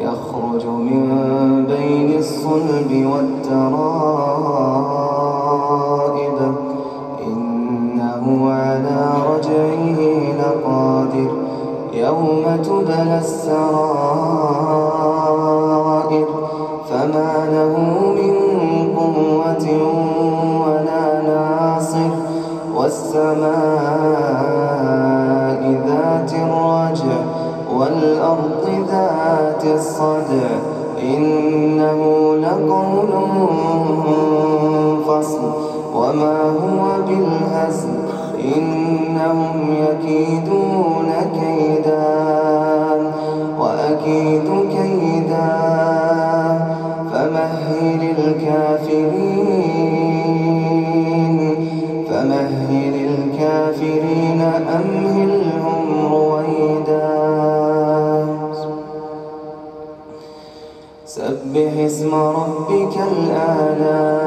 يخرج من بين الصلب والترائب. إنه على رجعه لقادر يوم تبلى السرائر وما هو بالهزل إنهم يكيدون كيدا وأكيد كيدا فمهل الكافرين فمهل الكافرين أمهلهم رويدا سبح اسم ربك الأعلى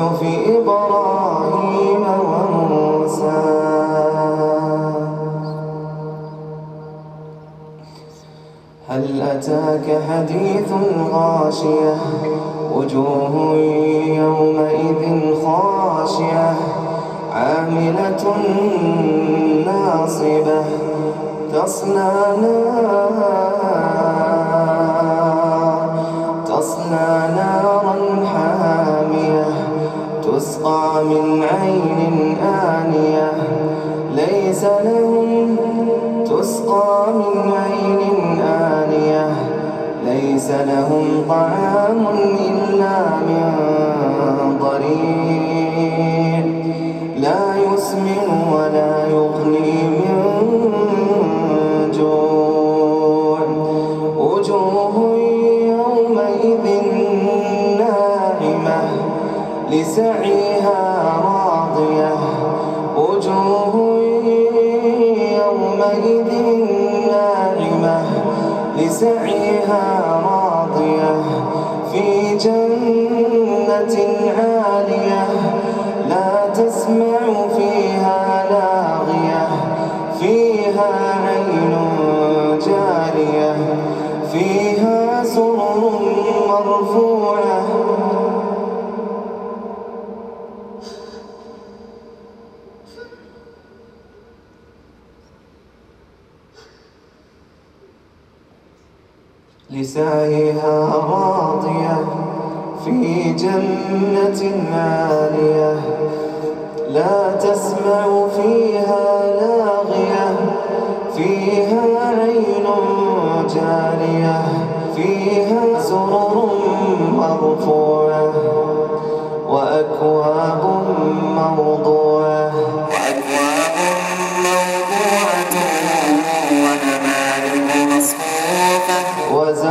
صحف إبراهيم وموسى. هل أتاك حديث الغاشية؟ وجوه يومئذ خاشية. عاملة ناصبة. تصلى نار. تصلى من عين آنية ليس لهم تسقى من عين آنية ليس لهم طعام إلا من ضريع. لا يسمن ولا يغني لسعيها راضية في جنة عالية. لسعيها راضية في جنة عالية. لا تسمع فيها لاغية فيها عين جارية فيها سرر مرفوعة وأكواب موضوعة وأكواب موضوعة ونمارق مصفوفة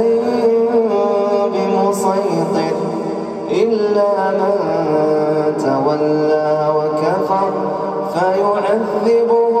عليهم بمسيطر إلا من تولى وكفر فيعذبه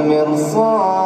لبالمرصاد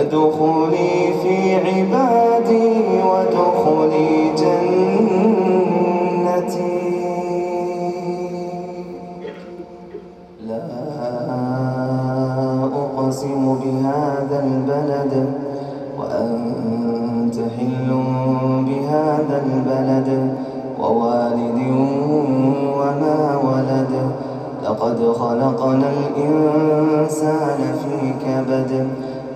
فادخلي في عبادي وادخلي جنتي. لا أقسم بهذا البلد وأنت حل بهذا البلد ووالد وما ولد. لقد خلقنا الإنسان في كبد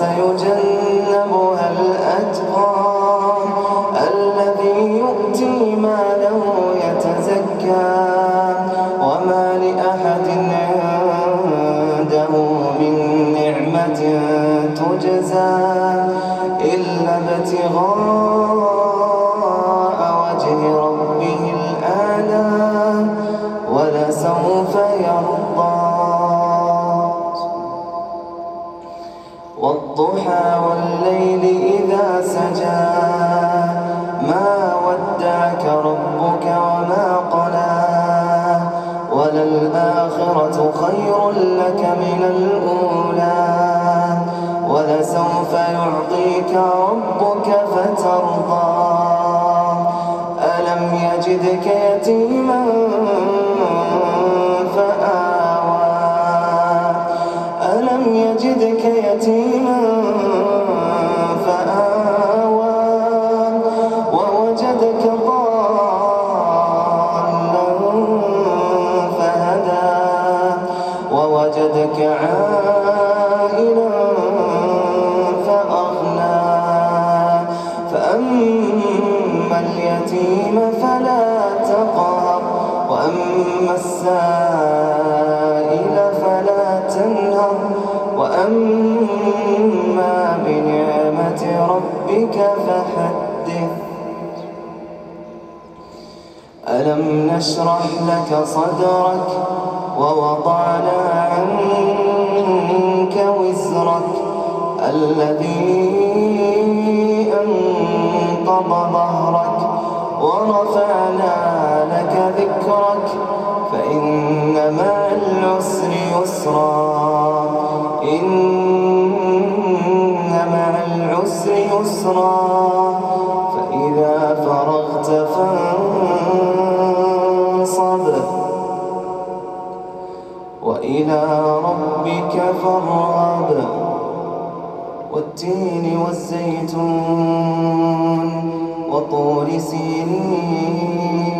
再拥紧。وجدك يتيما فآوى. ألم يجدك يتيما فآوى. ووجدك ضالا فهدى. ووجدك عائلا فأغنى. فأما اليتيما وأما السائل فلا تنهر. وأما بنعمة ربك فحدث. ألم نشرح لك صدرك ووضعنا عنك وزرك الذي أنقض ظهرك ورفعنا لك ذكرك العسر يسرا. إن مع العسر يسرا. فإذا فرغت فانصب. وإلى ربك فارغب. والتين والزيتون وطور سينين.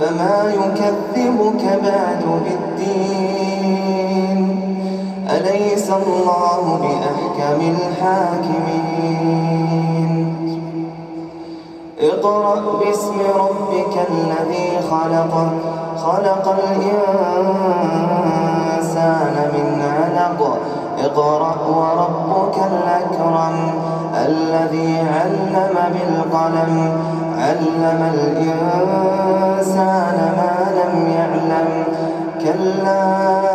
فما يكذبك بعد بالدين. أليس الله بأحكم الحاكمين؟ اقرأ باسم ربك الذي خلق. خلق الإنسان من علق. اقرأ وربك الأكرم الذي علم بالقلم. علم الإنسان ما لم يعلم. كلا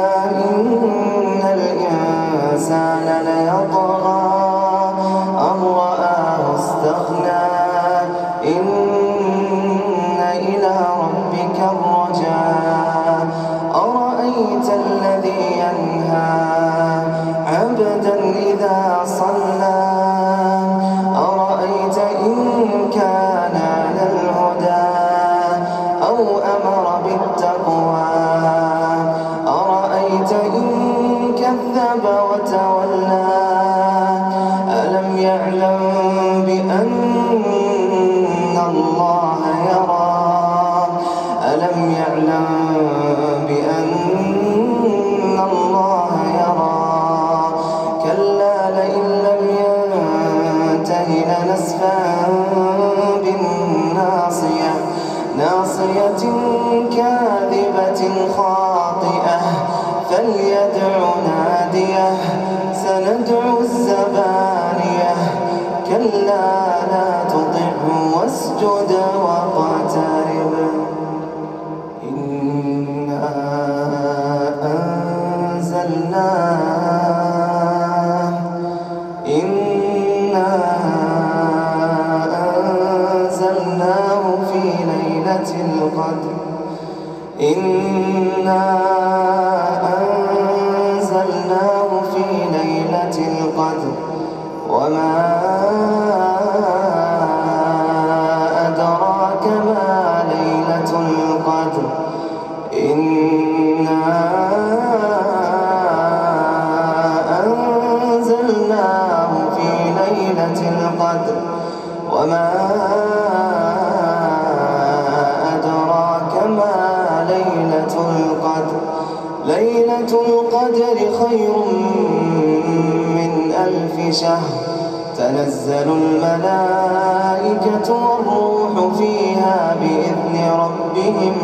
ربهم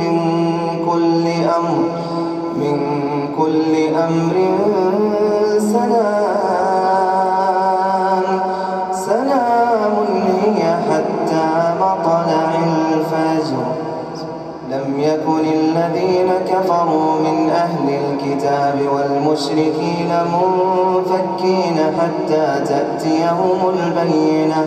من كل أمر من كل أمر سلام. سلام هي حتى مطلع الفجر. لم يكن الذين كفروا من أهل الكتاب والمشركين منفكين حتى تأتيهم البينة.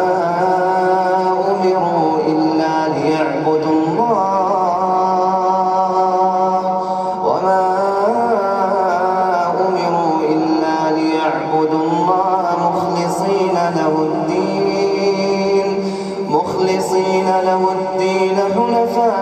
مخلصين له الدين حنفاء.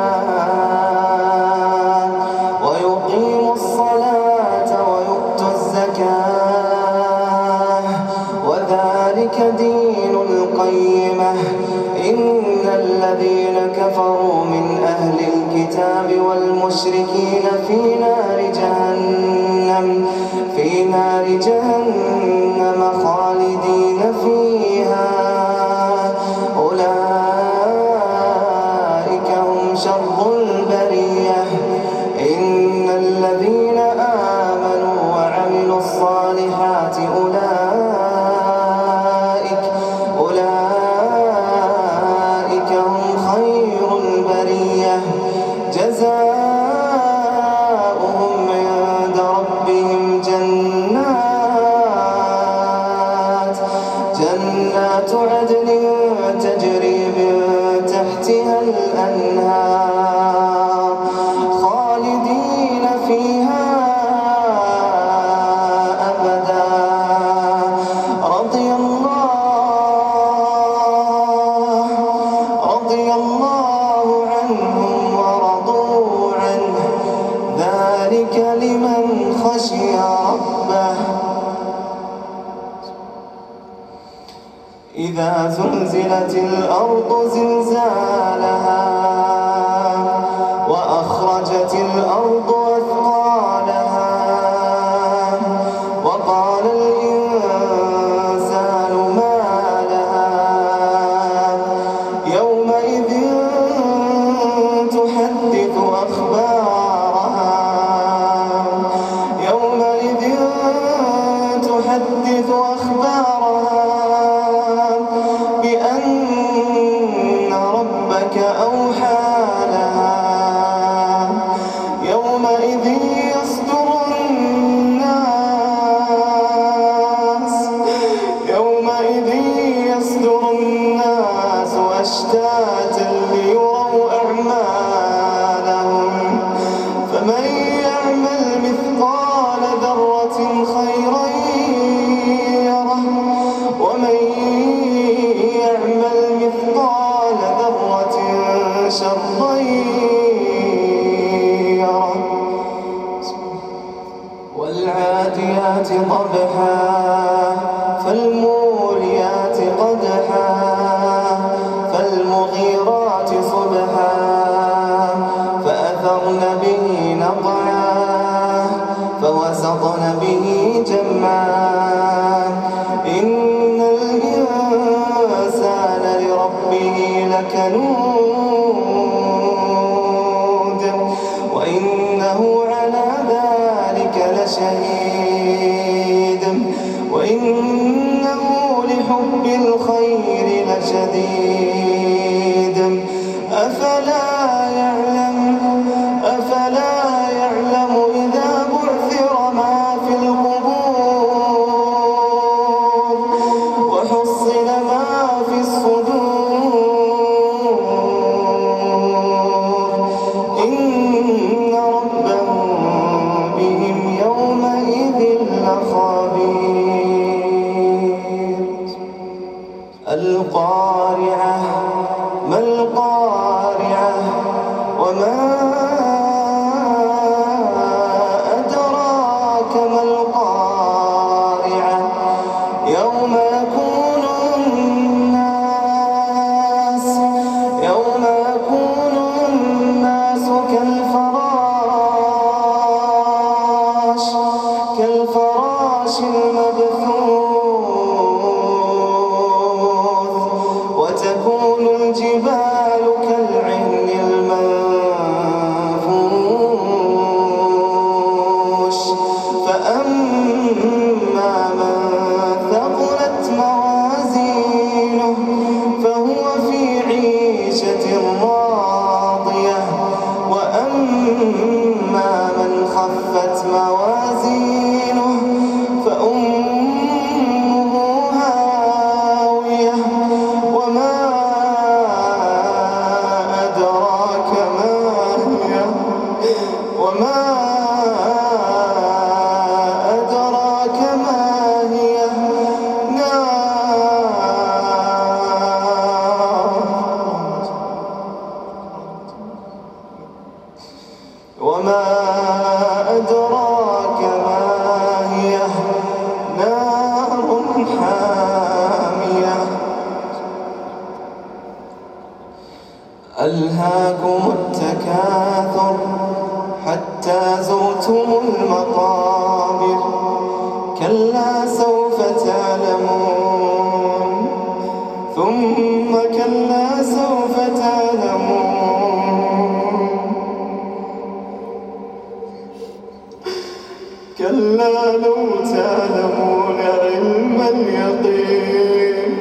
كلا لو تعلمون علم اليقين.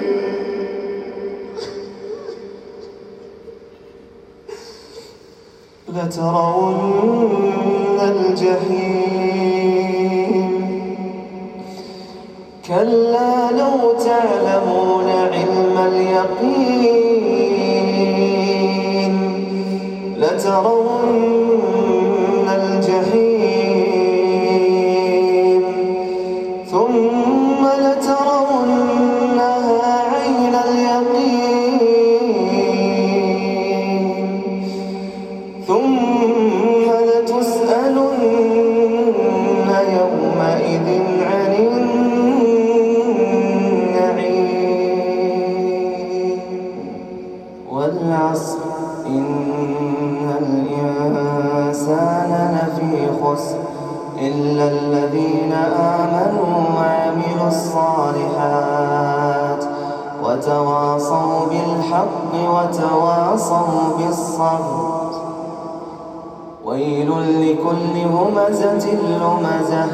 لترون الجحيم. كلا لو تعلمون علم اليقين. الصالحات. وتواصوا بالحق وتواصوا بالصبر. ويل لكل همزة لمزة.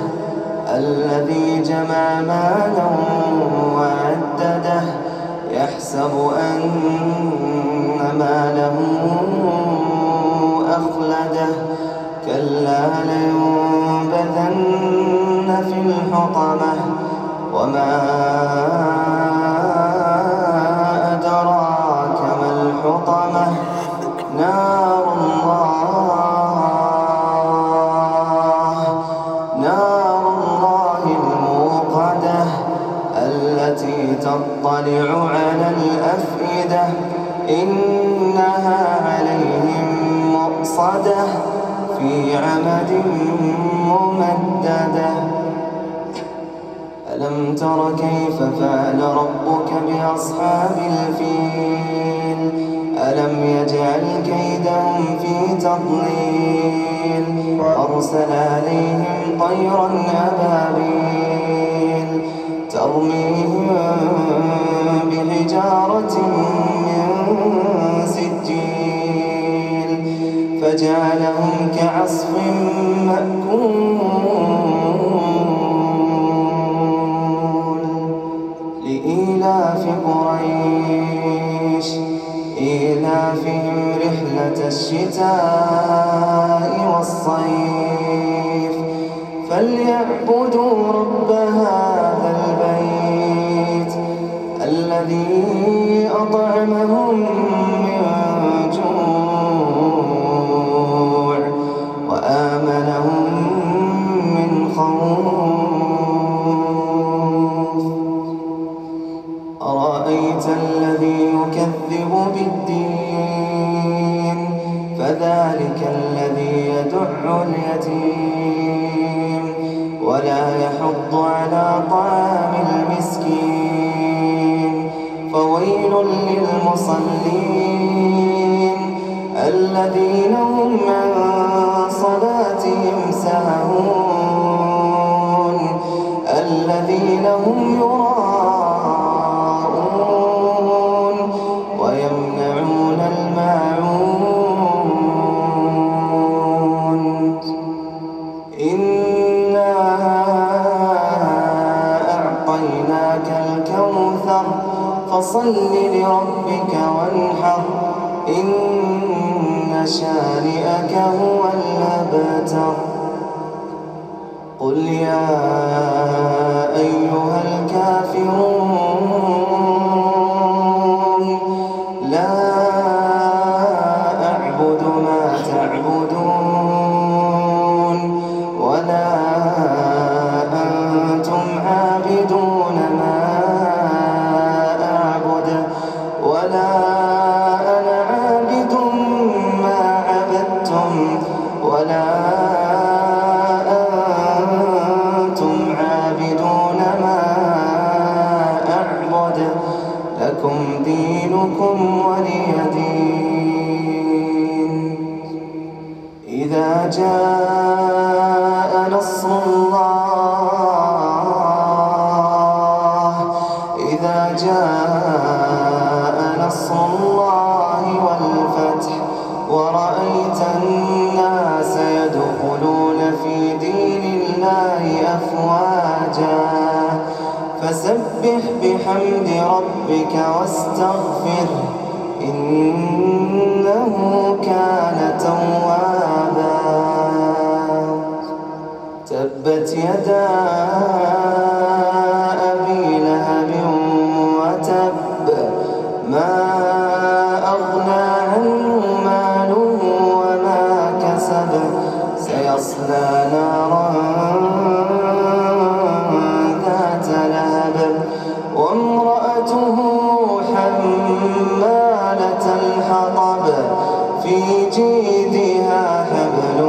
الذي جمع مالا وعدده. يحسب أن ماله أخلده. كلا لينبذن في الحطمة. وما أدراك ما الحطمة؟ نار الله نار الله الموقدة التي تطلع على الأفئدة إنها عليهم مؤصدة في عمد ممددة. تر كيف فعل ربك بأصحاب الفيل؟ ألم يجعل كيدهم في تضليل؟ أرسل عليهم طيرا أبابيل ترميهم بحجارة من سجيل فجعلهم كعصف مأكول. قريش إيلافهم رحلة الشتاء والصيف. فليعبدوا رب للمصلين الذين هم عن صلاتهم ساهون الذين هم يراءون ويمنعون الماعون إنا أعطيناك الكوثر فصل لربك شانئك هو الأبتر. قل يا وفي جيدها حبل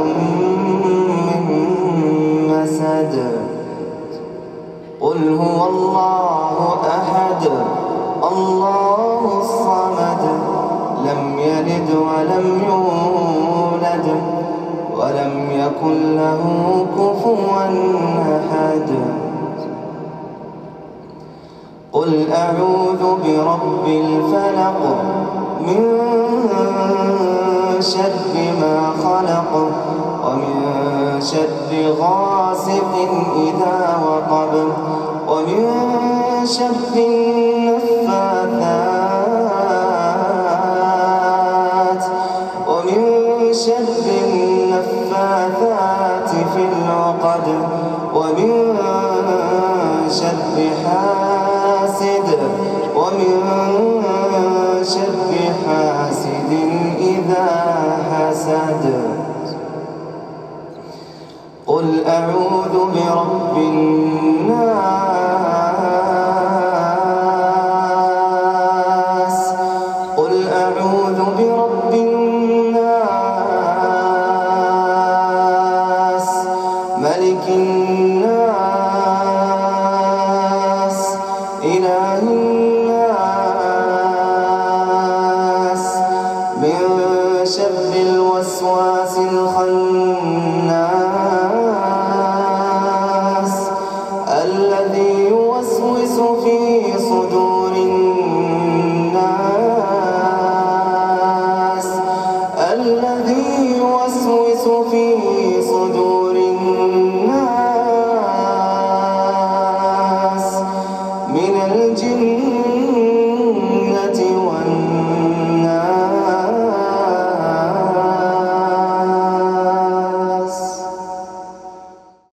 من مسد. قل هو الله أحد الله الصمد. لم يلد ولم يولد ولم يكن له كفوا أحد. قل أعوذ برب الفلق. من شر ما خلق ومن شر غاسق إذا وقب ومن شر أعوذ برب الناس